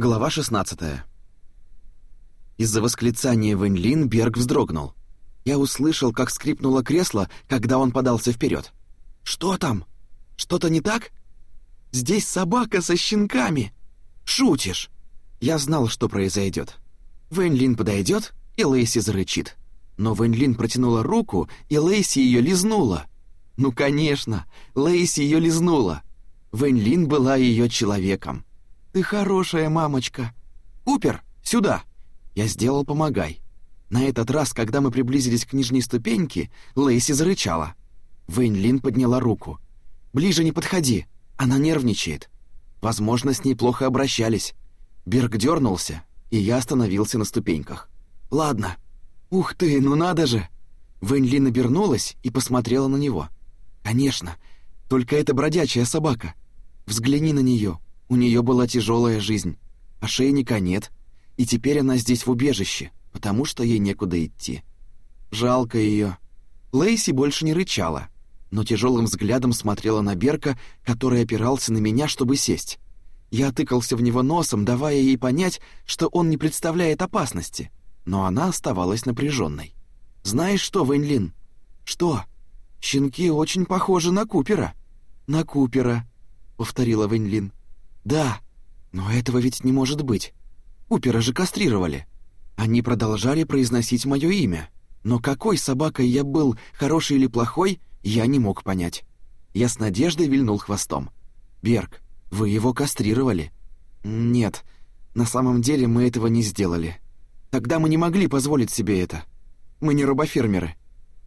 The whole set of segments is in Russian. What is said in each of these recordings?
Глава 16. Из-за восклицания Вэньлин Берг вздрогнул. Я услышал, как скрипнуло кресло, когда он подался вперед. «Что там? Что-то не так? Здесь собака со щенками! Шутишь!» Я знал, что произойдет. Вэньлин подойдет, и Лейси зарычит. Но Вэньлин протянула руку, и Лейси ее лизнула. Ну, конечно, Лейси ее лизнула. Вэньлин была ее человеком. «Ты хорошая мамочка!» «Купер, сюда!» Я сделал «помогай». На этот раз, когда мы приблизились к нижней ступеньке, Лейси зарычала. Вэнь Лин подняла руку. «Ближе не подходи, она нервничает. Возможно, с ней плохо обращались». Берг дернулся, и я остановился на ступеньках. «Ладно. Ух ты, ну надо же!» Вэнь Лин обернулась и посмотрела на него. «Конечно, только это бродячая собака. Взгляни на нее, у нее была тяжелая жизнь, ошейника нет, и теперь она здесь в убежище, потому что ей некуда идти. Жалко ее. Лейси больше не рычала, но тяжелым взглядом смотрела на Берка, который опирался на меня, чтобы сесть. Я тыкался в него носом, давая ей понять, что он не представляет опасности, но она оставалась напряженной. «Знаешь что, Вэньлин?» «Что?» «Щенки очень похожи на Купера». «На Купера», — повторила Вэньлин. «Да, но этого ведь не может быть. Купера же кастрировали». Они продолжали произносить мое имя, но какой собакой я был, хороший или плохой, я не мог понять. Я с надеждой вильнул хвостом. «Берг, вы его кастрировали?» «Нет, на самом деле мы этого не сделали. Тогда мы не могли позволить себе это. Мы не робофермеры».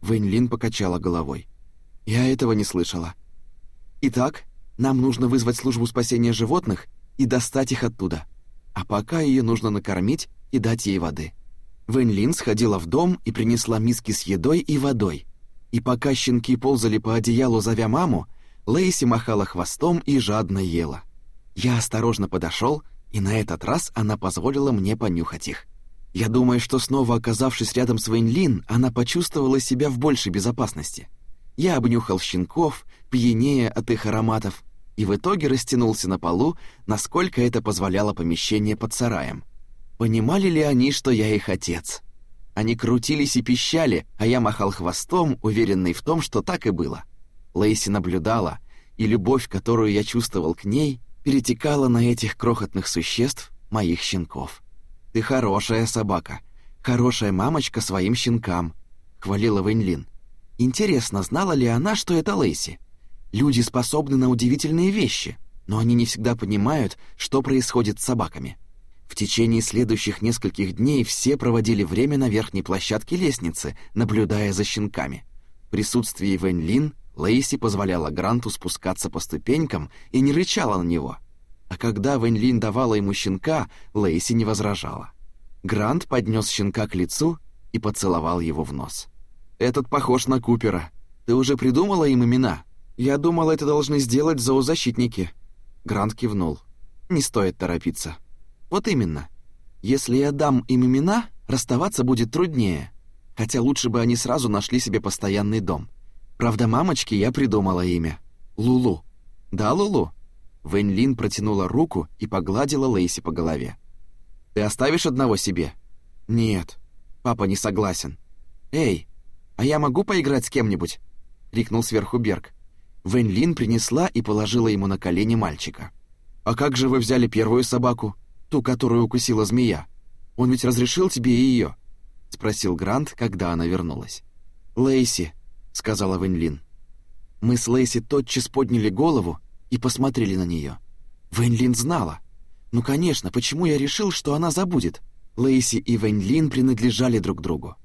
Вэньлин покачала головой. «Я этого не слышала». «Итак, нам нужно вызвать службу спасения животных и достать их оттуда. А пока ее нужно накормить и дать ей воды. Вэнь сходила в дом и принесла миски с едой и водой. И пока щенки ползали по одеялу, зовя маму, Лейси махала хвостом и жадно ела. Я осторожно подошел, и на этот раз она позволила мне понюхать их. Я думаю, что снова оказавшись рядом с Вэнь она почувствовала себя в большей безопасности — я обнюхал щенков, пьянее от их ароматов, и в итоге растянулся на полу, насколько это позволяло помещение под сараем. Понимали ли они, что я их отец? Они крутились и пищали, а я махал хвостом, уверенный в том, что так и было. Лейси наблюдала, и любовь, которую я чувствовал к ней, перетекала на этих крохотных существ, моих щенков. «Ты хорошая собака, хорошая мамочка своим щенкам», — хвалила Вэньлин. Интересно, знала ли она, что это Лейси? Люди способны на удивительные вещи, но они не всегда понимают, что происходит с собаками. В течение следующих нескольких дней все проводили время на верхней площадке лестницы, наблюдая за щенками. В присутствии Вэнь Лин Лейси позволяла Гранту спускаться по ступенькам и не рычала на него. А когда Вэнь Лин давала ему щенка, Лейси не возражала. Грант поднес щенка к лицу и поцеловал его в нос. Этот похож на Купера. Ты уже придумала им имена? Я думал, это должны сделать зоозащитники». Грант кивнул. «Не стоит торопиться». «Вот именно. Если я дам им имена, расставаться будет труднее. Хотя лучше бы они сразу нашли себе постоянный дом. Правда, мамочке я придумала имя. Лулу. Да, Лулу?» Вэнь Лин протянула руку и погладила Лейси по голове. «Ты оставишь одного себе?» «Нет. Папа не согласен. Эй, «А я могу поиграть с кем-нибудь?» — крикнул сверху Берг. Вэнь Лин принесла и положила ему на колени мальчика. «А как же вы взяли первую собаку, ту, которую укусила змея? Он ведь разрешил тебе и ее?» — спросил Грант, когда она вернулась. «Лейси», — сказала Вэнь Лин. Мы с Лейси тотчас подняли голову и посмотрели на нее. Вэнь Лин знала. Ну, конечно, почему я решил, что она забудет? Лейси и Вэнь Лин принадлежали друг другу.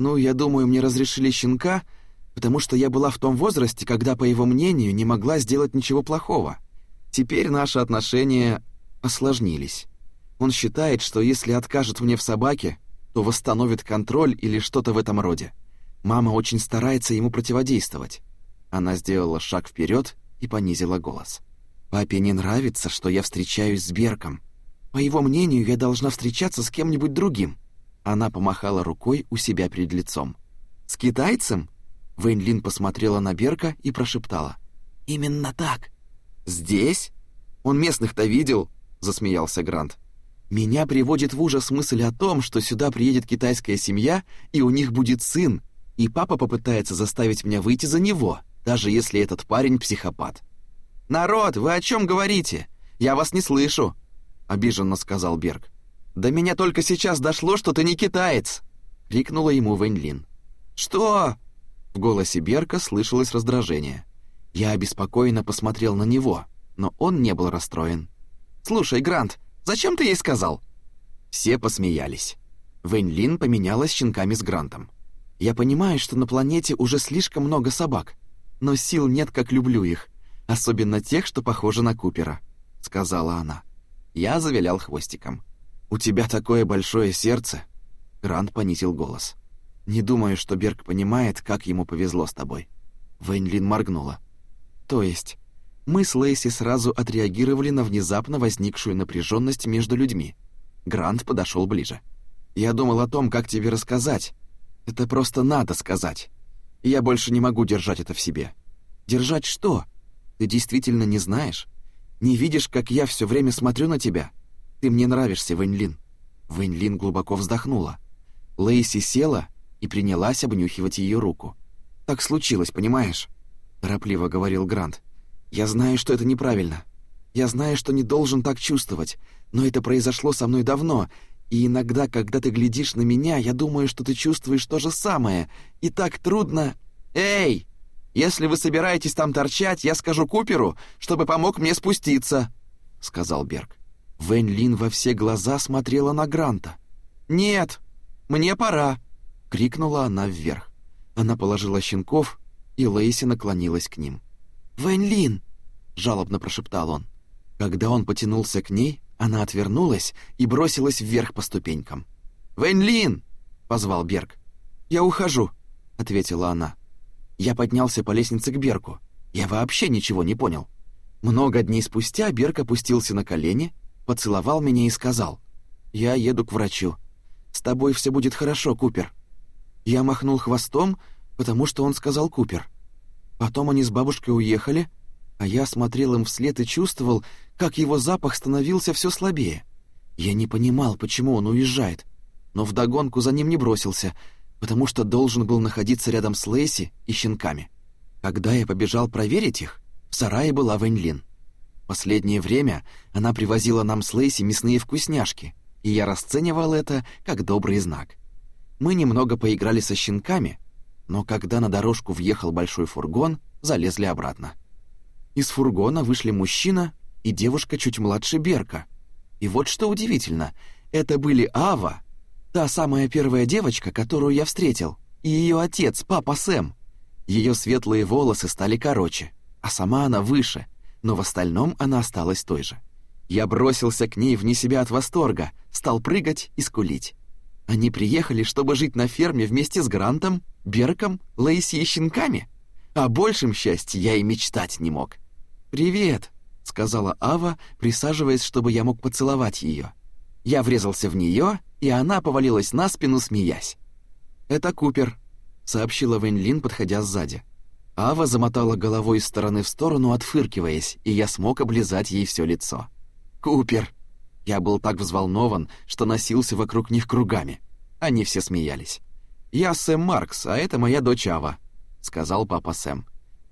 Ну, я думаю, мне разрешили щенка, потому что я была в том возрасте, когда, по его мнению, не могла сделать ничего плохого. Теперь наши отношения осложнились. Он считает, что если откажет мне в собаке, то восстановит контроль или что-то в этом роде. Мама очень старается ему противодействовать. Она сделала шаг вперед и понизила голос. Папе не нравится, что я встречаюсь с Берком. По его мнению, я должна встречаться с кем-нибудь другим. Она помахала рукой у себя перед лицом. «С китайцем?» Вэнь посмотрела на Берка и прошептала. «Именно так». «Здесь? Он местных-то видел?» — засмеялся Грант. Меня приводит в ужас мысль о том, что сюда приедет китайская семья, и у них будет сын, и папа попытается заставить меня выйти за него, даже если этот парень психопат. «Народ, вы о чем говорите? Я вас не слышу!» — обиженно сказал Берг. «До меня только сейчас дошло, что ты не китаец!» — крикнула ему Вэньлин. «Что?» В голосе Берка слышалось раздражение. Я обеспокоенно посмотрел на него, но он не был расстроен. «Слушай, Грант, зачем ты ей сказал?» Все посмеялись. Вэньлин поменялась щенками с Грантом. «Я понимаю, что на планете уже слишком много собак, но сил нет, как люблю их, особенно тех, что похожи на Купера», — сказала она. Я завилял хвостиком. «У тебя такое большое сердце!» Грант понизил голос. «Не думаю, что Берг понимает, как ему повезло с тобой». Вейнлин моргнула. «То есть, мы с Лейси сразу отреагировали на внезапно возникшую напряженность между людьми. Грант подошел ближе. «Я думал о том, как тебе рассказать. Это просто надо сказать. я больше не могу держать это в себе». «Держать что? Ты действительно не знаешь? Не видишь, как я все время смотрю на тебя? Ты мне нравишься, Вэньлин». Вэньлин глубоко вздохнула. Лейси села и принялась обнюхивать ее руку. «Так случилось, понимаешь?» — торопливо говорил Грант. Я знаю, что это неправильно. Я знаю, что не должен так чувствовать, но это произошло со мной давно, и иногда, когда ты глядишь на меня, я думаю, что ты чувствуешь то же самое, и так трудно... Эй! Если вы собираетесь там торчать, я скажу Куперу, чтобы помог мне спуститься», — сказал Берг. Вэнь Лин во все глаза смотрела на Гранта. «Нет, мне пора!» — крикнула она вверх. Она положила щенков, и Лейси наклонилась к ним. «Вэнь жалобно прошептал он. Когда он потянулся к ней, она отвернулась и бросилась вверх по ступенькам. «Вэнь позвал Берг. «Я ухожу», — ответила она. Я поднялся по лестнице к Берку. Я вообще ничего не понял. Много дней спустя Берг опустился на колени, поцеловал меня и сказал, «Я еду к врачу. С тобой все будет хорошо, Купер». Я махнул хвостом, потому что он сказал Купер. Потом они с бабушкой уехали, а я смотрел им вслед и чувствовал, как его запах становился все слабее. Я не понимал, почему он уезжает, но вдогонку за ним не бросился, потому что должен был находиться рядом с Лейси и щенками. Когда я побежал проверить их, в сарае была Вэньлин. Последнее время она привозила нам с Лейси мясные вкусняшки, и я расценивал это как добрый знак. Мы немного поиграли со щенками — но когда на дорожку въехал большой фургон, залезли обратно. Из фургона вышли мужчина и девушка чуть младше Берка. И вот что удивительно, это были Ава, та самая первая девочка, которую я встретил, и ее отец, папа Сэм. Ее светлые волосы стали короче, а сама она выше, но в остальном она осталась той же. Я бросился к ней вне себя от восторга, стал прыгать и скулить. Они приехали, чтобы жить на ферме вместе с Грантом, Берком, Лейси и щенками. О большем счастье я и мечтать не мог. «Привет», — сказала Ава, присаживаясь, чтобы я мог поцеловать ее. Я врезался в нее, и она повалилась на спину, смеясь. «Это Купер», — сообщила Вэньлин, подходя сзади. Ава замотала головой из стороны в сторону, отфыркиваясь, и я смог облизать ей все лицо. «Купер!» Я был так взволнован, что носился вокруг них кругами. Они все смеялись. «Я Сэм Маркс, а это моя дочь Ава», — сказал папа Сэм.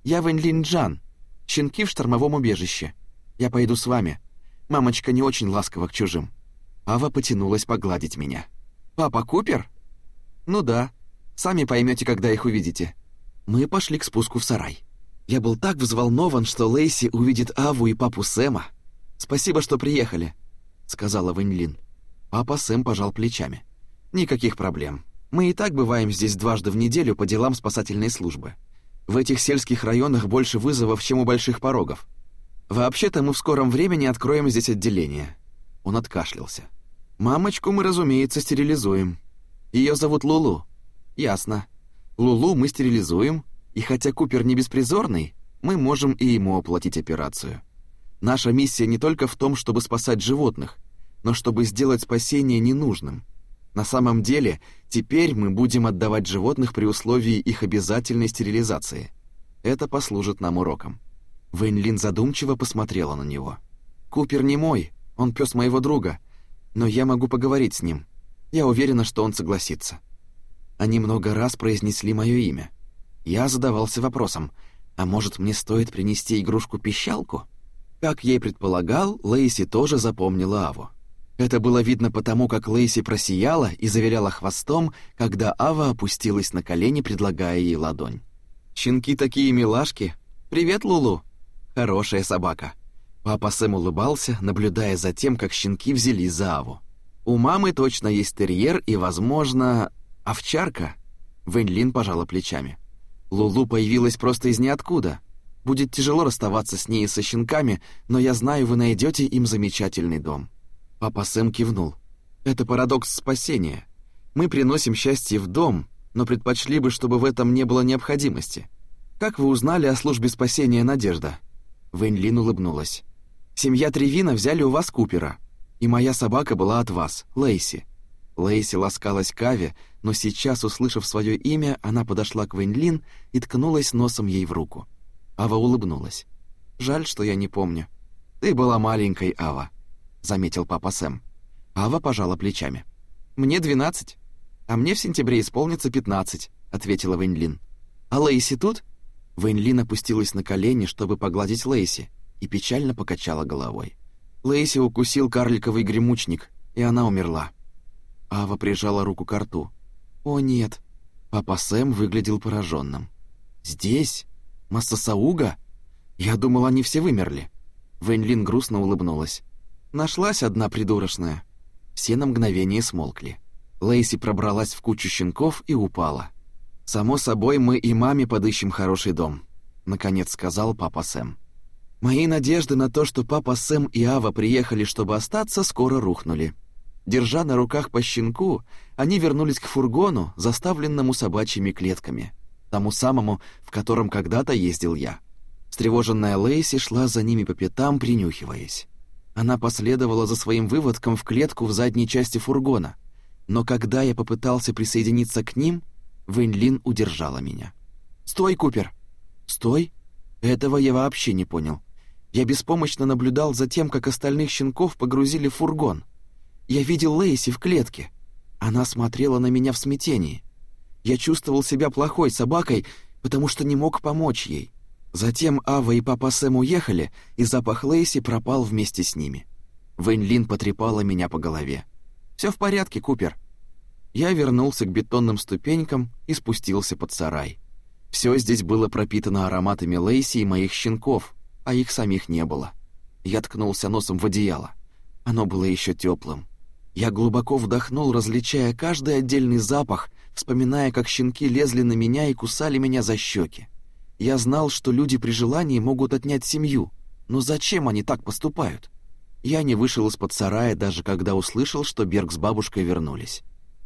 «Я Вэньлин Джан, щенки в штормовом убежище. Я пойду с вами. Мамочка не очень ласкова к чужим». Ава потянулась погладить меня. «Папа Купер?» «Ну да. Сами поймете, когда их увидите». Мы пошли к спуску в сарай. Я был так взволнован, что Лейси увидит Аву и папу Сэма. «Спасибо, что приехали», сказала Вэньлин. Папа Сэм пожал плечами. Никаких проблем. Мы и так бываем здесь дважды в неделю по делам спасательной службы. В этих сельских районах больше вызовов, чем у больших порогов. Вообще-то мы в скором времени откроем здесь отделение. Он откашлялся. Мамочку мы, разумеется, стерилизуем. Ее зовут Лулу. Ясно. Лулу мы стерилизуем, и хотя Купер не беспризорный, мы можем и ему оплатить операцию. Наша миссия не только в том, чтобы спасать животных, но чтобы сделать спасение ненужным. На самом деле, теперь мы будем отдавать животных при условии их обязательной стерилизации. Это послужит нам уроком. Вэньлин задумчиво посмотрела на него. «Купер не мой, он пес моего друга. но я могу поговорить с ним. Я уверена, что он согласится». Они много раз произнесли мое имя. Я задавался вопросом, а может, мне стоит принести игрушку-пищалку? Как и предполагал, Лейси тоже запомнила Аву. Это было видно потому, как Лейси просияла и завиляла хвостом, когда Ава опустилась на колени, предлагая ей ладонь. «Щенки такие милашки! Привет, Лулу! Хорошая собака!» Папа Сэм улыбался, наблюдая за тем, как щенки взялись за Аву. «У мамы точно есть терьер и, возможно, овчарка?» Вэнь пожала плечами. «Лулу появилась просто из ниоткуда. Будет тяжело расставаться с ней и со щенками, но я знаю, вы найдете им замечательный дом». Папа Сэм кивнул. «Это парадокс спасения. Мы приносим счастье в дом, но предпочли бы, чтобы в этом не было необходимости. Как вы узнали о службе спасения «Надежда»?» Вэнь Лин улыбнулась. «Семья Тревина взяли у вас Купера, и моя собака была от вас, Лейси». Лейси ласкалась Каве, но сейчас, услышав свое имя, она подошла к Вэнь Лин и ткнулась носом ей в руку. Ава улыбнулась. «Жаль, что я не помню. Ты была маленькой, Ава». — заметил папа Сэм. Ава пожала плечами. «Мне двенадцать, а мне в сентябре исполнится пятнадцать», — ответила Вэньлин. «А Лейси тут?» Вэньлин опустилась на колени, чтобы погладить Лейси, и печально покачала головой. Лейси укусил карликовый гремучник, и она умерла. Ава прижала руку к рту. «О, нет!» Папа Сэм выглядел пораженным. «Здесь? Массасауга? Я думал, они все вымерли». Вэньлин грустно улыбнулась. Нашлась одна придурочная. Все на мгновение смолкли. Лейси пробралась в кучу щенков и упала. «Само собой, мы и маме подыщем хороший дом», — наконец сказал папа Сэм. Мои надежды на то, что папа Сэм и Ава приехали, чтобы остаться, скоро рухнули. Держа на руках по щенку, они вернулись к фургону, заставленному собачьими клетками, тому самому, в котором когда-то ездил я. Встревоженная Лейси шла за ними по пятам, принюхиваясь. Она последовала за своим выводком в клетку в задней части фургона. Но когда я попытался присоединиться к ним, Вэнь удержала меня. «Стой, Купер!» «Стой?» Этого я вообще не понял. Я беспомощно наблюдал за тем, как остальных щенков погрузили в фургон. Я видел Лейси в клетке. Она смотрела на меня в смятении. Я чувствовал себя плохой собакой, потому что не мог помочь ей. Затем Ава и папа Сэм уехали, и запах Лейси пропал вместе с ними. Вэнь потрепала меня по голове. «Все в порядке, Купер». Я вернулся к бетонным ступенькам и спустился под сарай. Все здесь было пропитано ароматами Лейси и моих щенков, а их самих не было. Я ткнулся носом в одеяло. Оно было еще теплым. Я глубоко вдохнул, различая каждый отдельный запах, вспоминая, как щенки лезли на меня и кусали меня за щеки. Я знал, что люди при желании могут отнять семью, но зачем они так поступают? Я не вышел из-под сарая, даже когда услышал, что Берг с бабушкой вернулись.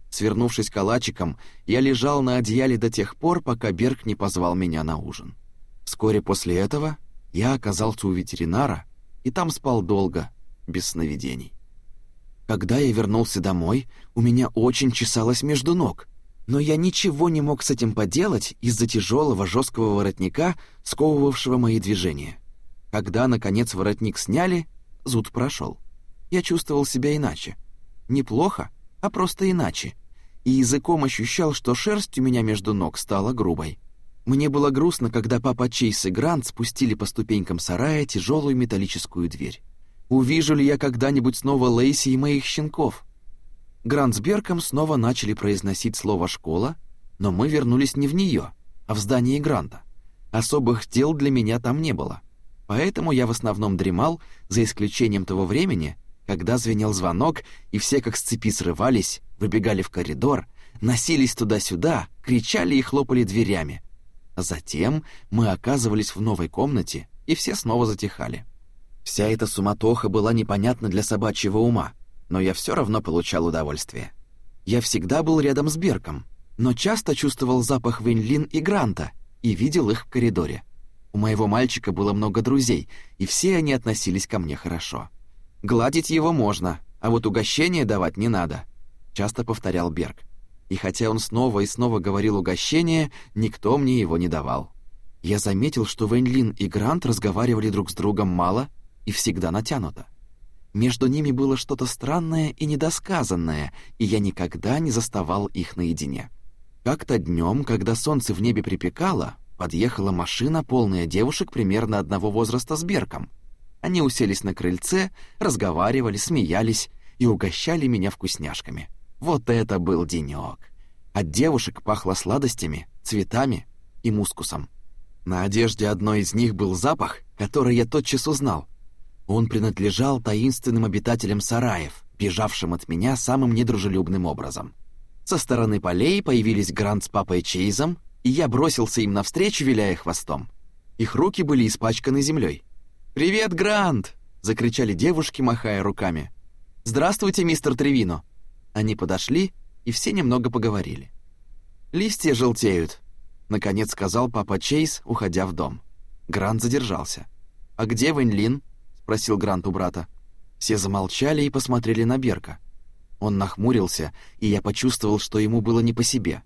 Свернувшись калачиком, я лежал на одеяле до тех пор, пока Берг не позвал меня на ужин. Вскоре после этого я оказался у ветеринара и там спал долго, без сновидений. Когда я вернулся домой, у меня очень чесалось между ног — но я ничего не мог с этим поделать из-за тяжелого жесткого воротника, сковывавшего мои движения. Когда, наконец, воротник сняли, зуд прошел. Я чувствовал себя иначе. Неплохо, а просто иначе. И языком ощущал, что шерсть у меня между ног стала грубой. Мне было грустно, когда папа Чейз и Грант спустили по ступенькам сарая тяжелую металлическую дверь. Увижу ли я когда-нибудь снова Лейси и моих щенков? Грант с Берком снова начали произносить слово «школа», но мы вернулись не в нее, а в здание Гранта. Особых дел для меня там не было. Поэтому я в основном дремал, за исключением того времени, когда звенел звонок, и все как с цепи срывались, выбегали в коридор, носились туда-сюда, кричали и хлопали дверями. Затем мы оказывались в новой комнате, и все снова затихали. Вся эта суматоха была непонятна для собачьего ума — но я все равно получал удовольствие. Я всегда был рядом с Берком, но часто чувствовал запах Вэньлин и Гранта и видел их в коридоре. У моего мальчика было много друзей, и все они относились ко мне хорошо. «Гладить его можно, а вот угощение давать не надо», — часто повторял Берг. И хотя он снова и снова говорил угощение, никто мне его не давал. Я заметил, что Вэньлин и Грант разговаривали друг с другом мало и всегда натянуто. Между ними было что-то странное и недосказанное, и я никогда не заставал их наедине. Как-то днем, когда солнце в небе припекало, подъехала машина, полная девушек примерно одного возраста с Берком. Они уселись на крыльце, разговаривали, смеялись и угощали меня вкусняшками. Вот это был денек. От девушек пахло сладостями, цветами и мускусом. На одежде одной из них был запах, который я тотчас узнал. Он принадлежал таинственным обитателям сараев, бежавшим от меня самым недружелюбным образом. Со стороны полей появились Грант с папой Чейзом, и я бросился им навстречу, виляя хвостом. Их руки были испачканы землей. «Привет, Грант!» — закричали девушки, махая руками. «Здравствуйте, мистер Тревино!» Они подошли, и все немного поговорили. «Листья желтеют», наконец сказал папа Чейз, уходя в дом. Грант задержался. «А где Вэньлин?» — спросил Грант у брата. Все замолчали и посмотрели на Берка. Он нахмурился, и я почувствовал, что ему было не по себе.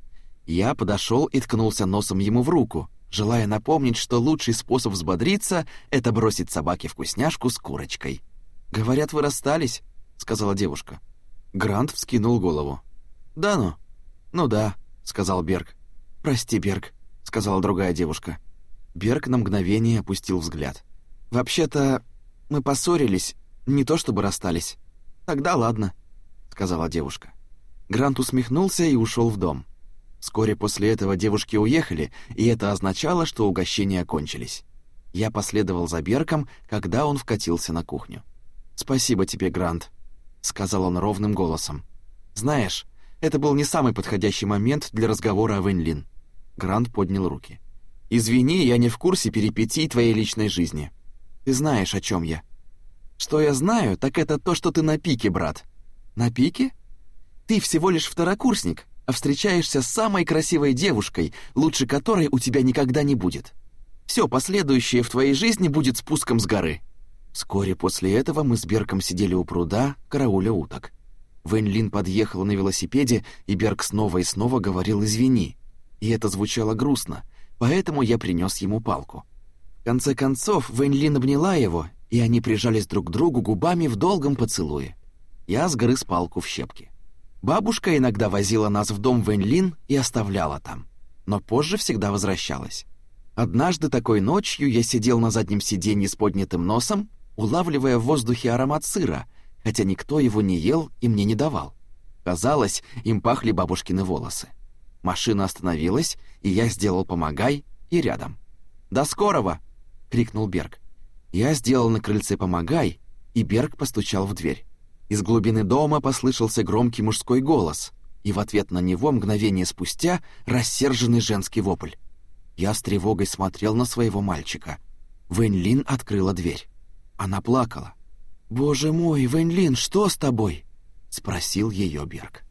Я подошел и ткнулся носом ему в руку, желая напомнить, что лучший способ взбодриться — это бросить собаке вкусняшку с курочкой. «Говорят, вы расстались», — сказала девушка. Грант вскинул голову. «Да ну?» «Ну да», — сказал Берг. «Прости, Берг сказала другая девушка. Берг на мгновение опустил взгляд. «Вообще-то мы поссорились, не то чтобы расстались. Тогда ладно», — сказала девушка. Грант усмехнулся и ушел в дом. Вскоре после этого девушки уехали, и это означало, что угощения кончились. Я последовал за Берком, когда он вкатился на кухню. «Спасибо тебе, Грант», — сказал он ровным голосом. «Знаешь, это был не самый подходящий момент для разговора о Вэньлин. Грант поднял руки. «Извини, я не в курсе перипетий твоей личной жизни. Ты знаешь, о чем я». «Что я знаю, так это то, что ты на пике, брат». «На пике? Ты всего лишь второкурсник, а встречаешься с самой красивой девушкой, лучше которой у тебя никогда не будет. Все последующее в твоей жизни будет спуском с горы». Вскоре после этого мы с Берком сидели у пруда, карауля уток. Вэнь Лин подъехала на велосипеде, и Берг снова и снова говорил «извини», и это звучало грустно, поэтому я принес ему палку. Конце концов, Вэньлин обняла его, и они прижались друг к другу губами в долгом поцелуе. Я сгрыз палку в щепки. Бабушка иногда возила нас в дом Вэньлин и оставляла там, но позже всегда возвращалась. Однажды такой ночью я сидел на заднем сиденье с поднятым носом, улавливая в воздухе аромат сыра, хотя никто его не ел и мне не давал. Казалось, им пахли бабушкины волосы. Машина остановилась, и я сделал «помогай» и рядом. «До скорого!» — крикнул Берг. Я сделал на крыльце «помогай», и Берг постучал в дверь. Из глубины дома послышался громкий мужской голос, и в ответ на него мгновение спустя рассерженный женский вопль. Я с тревогой смотрел на своего мальчика. Вэнь открыла дверь. Она плакала. «Боже мой, Вэнь что с тобой?» — спросил ее Берг.